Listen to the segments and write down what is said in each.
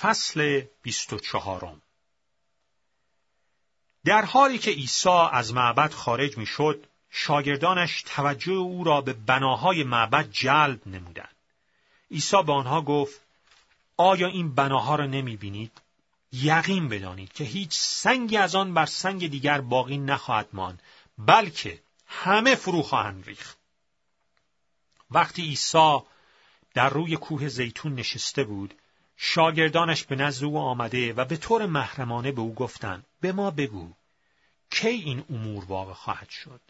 فصل بیست و چهارم در حالی که عیسی از معبد خارج می شد، شاگردانش توجه او را به بناهای معبد جلب نمودند. عیسی به آنها گفت آیا این بناها را نمی بینید؟ یقین بدانید که هیچ سنگی از آن بر سنگ دیگر باقی نخواهد ماند بلکه همه فرو خواهند ریخت. وقتی عیسی در روی کوه زیتون نشسته بود، شاگردانش به نزد او آمده و به طور محرمانه به او گفتند به ما بگو کی این امور واقع خواهد شد؟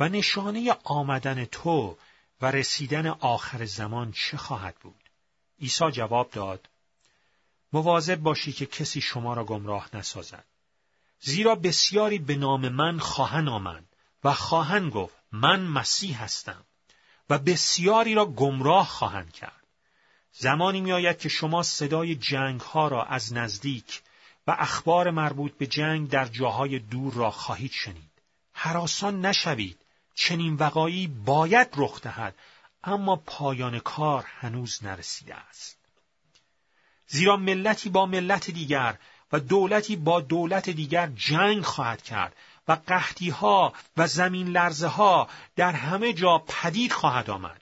و نشانه آمدن تو و رسیدن آخر زمان چه خواهد بود؟ عیسی جواب داد مواظب باشی که کسی شما را گمراه نسازد. زیرا بسیاری به نام من خواهند آمد و خواهند گفت من مسیح هستم و بسیاری را گمراه خواهند کرد. زمانی میآید که شما صدای جنگ ها را از نزدیک و اخبار مربوط به جنگ در جاهای دور را خواهید شنید. حراسان نشوید. چنین وقایی باید رخ دهد اما پایان کار هنوز نرسیده است. زیرا ملتی با ملت دیگر و دولتی با دولت دیگر جنگ خواهد کرد و قحطی ها و زمین لرزه ها در همه جا پدید خواهد آمد.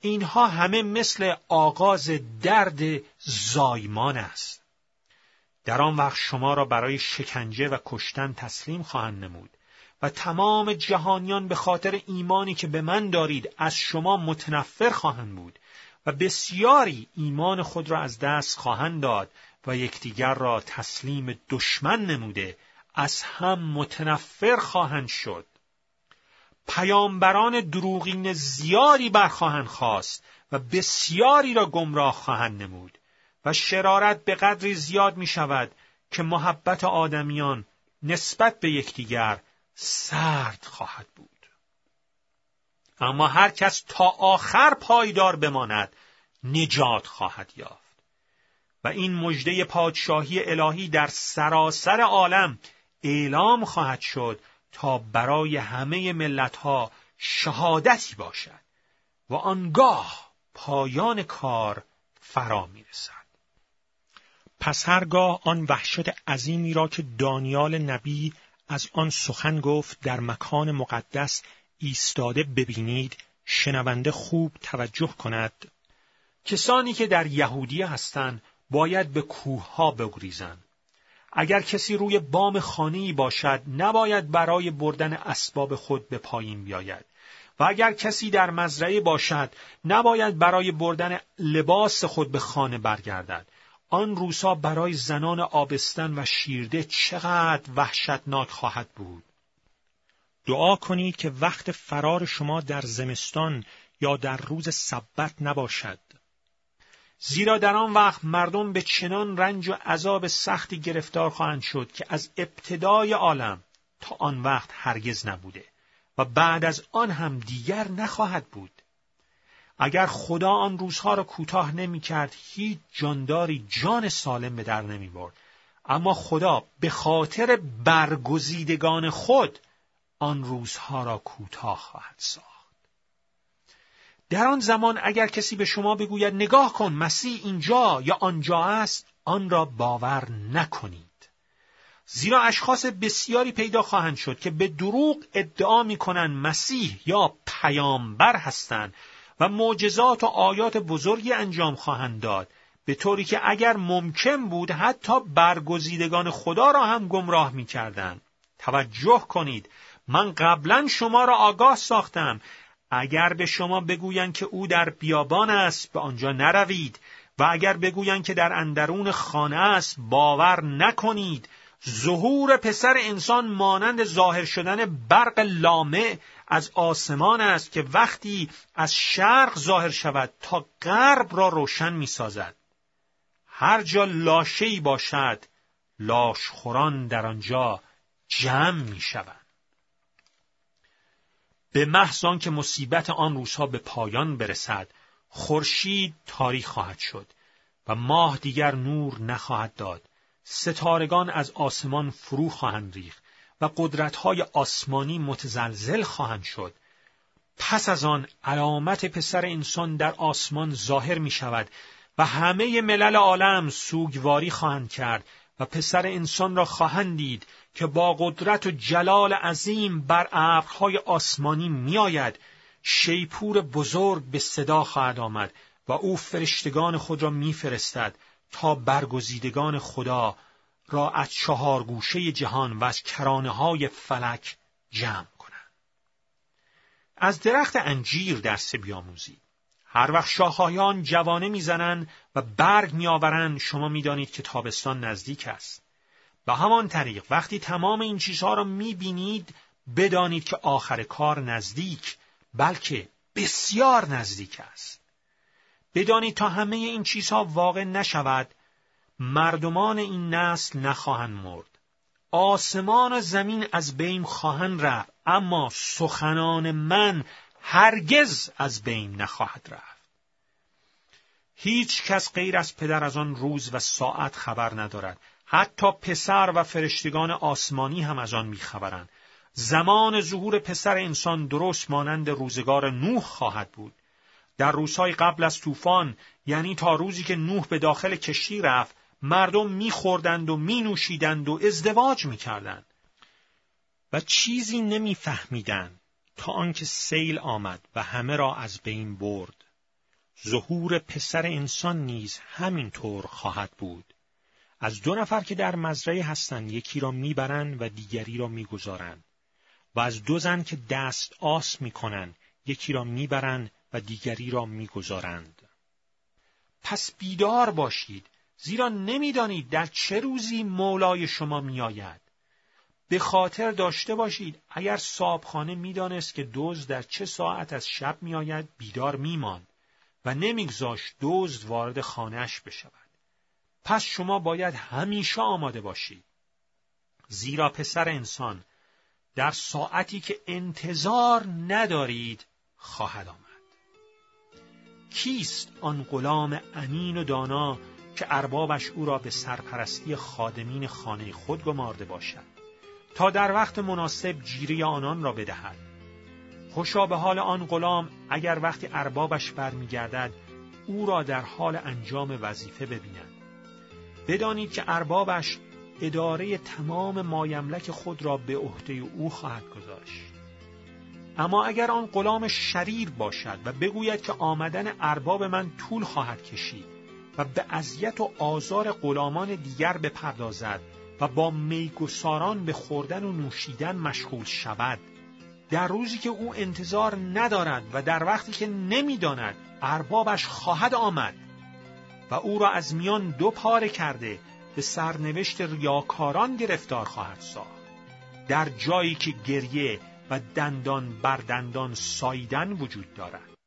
اینها همه مثل آغاز درد زایمان است. در آن وقت شما را برای شکنجه و کشتن تسلیم خواهند نمود و تمام جهانیان به خاطر ایمانی که به من دارید از شما متنفر خواهند بود و بسیاری ایمان خود را از دست خواهند داد و یکدیگر را تسلیم دشمن نموده از هم متنفر خواهند شد پیامبران دروغین زیادی برخواهند خواست و بسیاری را گمراه خواهند نمود و شرارت به قدری زیاد می شود که محبت آدمیان نسبت به یکدیگر سرد خواهد بود. اما هر کس تا آخر پایدار بماند نجات خواهد یافت. و این مژده پادشاهی الهی در سراسر عالم اعلام خواهد شد تا برای همه ملتها شهادتی باشد و آنگاه پایان کار فرا می‌رسد. پس هرگاه آن وحشت عظیمی را که دانیال نبی از آن سخن گفت در مکان مقدس ایستاده ببینید شنونده خوب توجه کند کسانی که در یهودیه هستند باید به کوه ها بگریزند اگر کسی روی بام خانه‌ای باشد نباید برای بردن اسباب خود به پایین بیاید. و اگر کسی در مزرعه باشد نباید برای بردن لباس خود به خانه برگردد. آن روزها برای زنان آبستن و شیرده چقدر وحشتناک خواهد بود. دعا کنید که وقت فرار شما در زمستان یا در روز سبت نباشد. زیرا در آن وقت مردم به چنان رنج و عذاب سختی گرفتار خواهند شد که از ابتدای عالم تا آن وقت هرگز نبوده و بعد از آن هم دیگر نخواهد بود. اگر خدا آن روزها را کوتاه نمی کرد هیچ جانداری جان سالم به در نمی برد. اما خدا به خاطر برگزیدگان خود آن روزها را کوتاه خواهد ساخت. در آن زمان اگر کسی به شما بگوید نگاه کن مسیح اینجا یا آنجا است آن را باور نکنید زیرا اشخاص بسیاری پیدا خواهند شد که به دروغ ادعا می کنند مسیح یا پیامبر هستند و معجزات و آیات بزرگی انجام خواهند داد به طوری که اگر ممکن بود حتی برگزیدگان خدا را هم گمراه می. توجه کنید من قبلا شما را آگاه ساختم اگر به شما بگویند که او در بیابان است به آنجا نروید و اگر بگویند که در اندرون خانه است باور نکنید ظهور پسر انسان مانند ظاهر شدن برق لامع از آسمان است که وقتی از شرق ظاهر شود تا غرب را روشن می سازد. هر جا لاشهی باشد لاشخوران در آنجا جمع می شود. به محض که مصیبت آن روزها به پایان برسد خورشید تاریخ خواهد شد و ماه دیگر نور نخواهد داد. ستارگان از آسمان فرو خواهند ریخت و قدرتهای آسمانی متزلزل خواهند شد. پس از آن علامت پسر انسان در آسمان ظاهر می شود و همه ملل عالم سوگواری خواهند کرد و پسر انسان را خواهند دید که با قدرت و جلال عظیم بر ابرهای آسمانی میآید شیپور بزرگ به صدا خواهد آمد و او فرشتگان خود را میفرستد تا برگزیدگان خدا را از چهار گوشه جهان و از کرانه های فلک جمع کنند. از درخت انجیر درس بیاموزید. هر وقت شاخهایان جوانه می‌زنند و برگ میآورند شما می‌دانید که تابستان نزدیک است. به همان طریق وقتی تمام این چیزها را می‌بینید بدانید که آخر کار نزدیک بلکه بسیار نزدیک است. بدانید تا همه این چیزها واقع نشود مردمان این نسل نخواهند مرد. آسمان و زمین از بین خواهند رفت اما سخنان من هرگز از بین نخواهد رفت. هیچ کس غیر از پدر از آن روز و ساعت خبر ندارد. حتی پسر و فرشتگان آسمانی هم از آن میخبرند. زمان ظهور پسر انسان درست مانند روزگار نوح خواهد بود. در روزهای قبل از طوفان یعنی تا روزی که نوح به داخل کشتی رفت مردم میخوردند و مینوشیدند و ازدواج می‌کردند و چیزی نمیفهمیدند تا آنکه سیل آمد و همه را از بین برد ظهور پسر انسان نیز همین طور خواهد بود از دو نفر که در مزرعه هستند یکی را می‌برند و دیگری را می‌گذارند و از دو زن که دست آس می‌کنند یکی را می‌برند و دیگری را می‌گذارند. پس بیدار باشید زیرا نمی‌دانید در چه روزی مولای شما میآید. به خاطر داشته باشید اگر صابخانه می‌دانست که دوز در چه ساعت از شب میآید بیدار میماند و نمیگذاشت دزد وارد خانهاش بشود. پس شما باید همیشه آماده باشید. زیرا پسر انسان در ساعتی که انتظار ندارید خواهد آمد. کیست آن غلام امین و دانا که اربابش او را به سرپرستی خادمین خانه خود گمارده باشد تا در وقت مناسب جیره آنان را بدهد؟ خوشا به حال آن غلام اگر وقتی اربابش برمیگردد او را در حال انجام وظیفه ببیند. بدانید که اربابش اداره تمام مایملک خود را به عهده او خواهد گذاشت. اما اگر آن غلام شریر باشد و بگوید که آمدن ارباب من طول خواهد کشید و به اذیت و آزار غلامان دیگر بپردازد و با میگساران به خوردن و نوشیدن مشغول شود در روزی که او انتظار ندارد و در وقتی که نمی‌داند اربابش خواهد آمد. و او را از میان دو پاره کرده به سرنوشت ریاکاران گرفتار خواهد ساخت. در جایی که گریه و دندان بر دندان سایدن وجود دارد.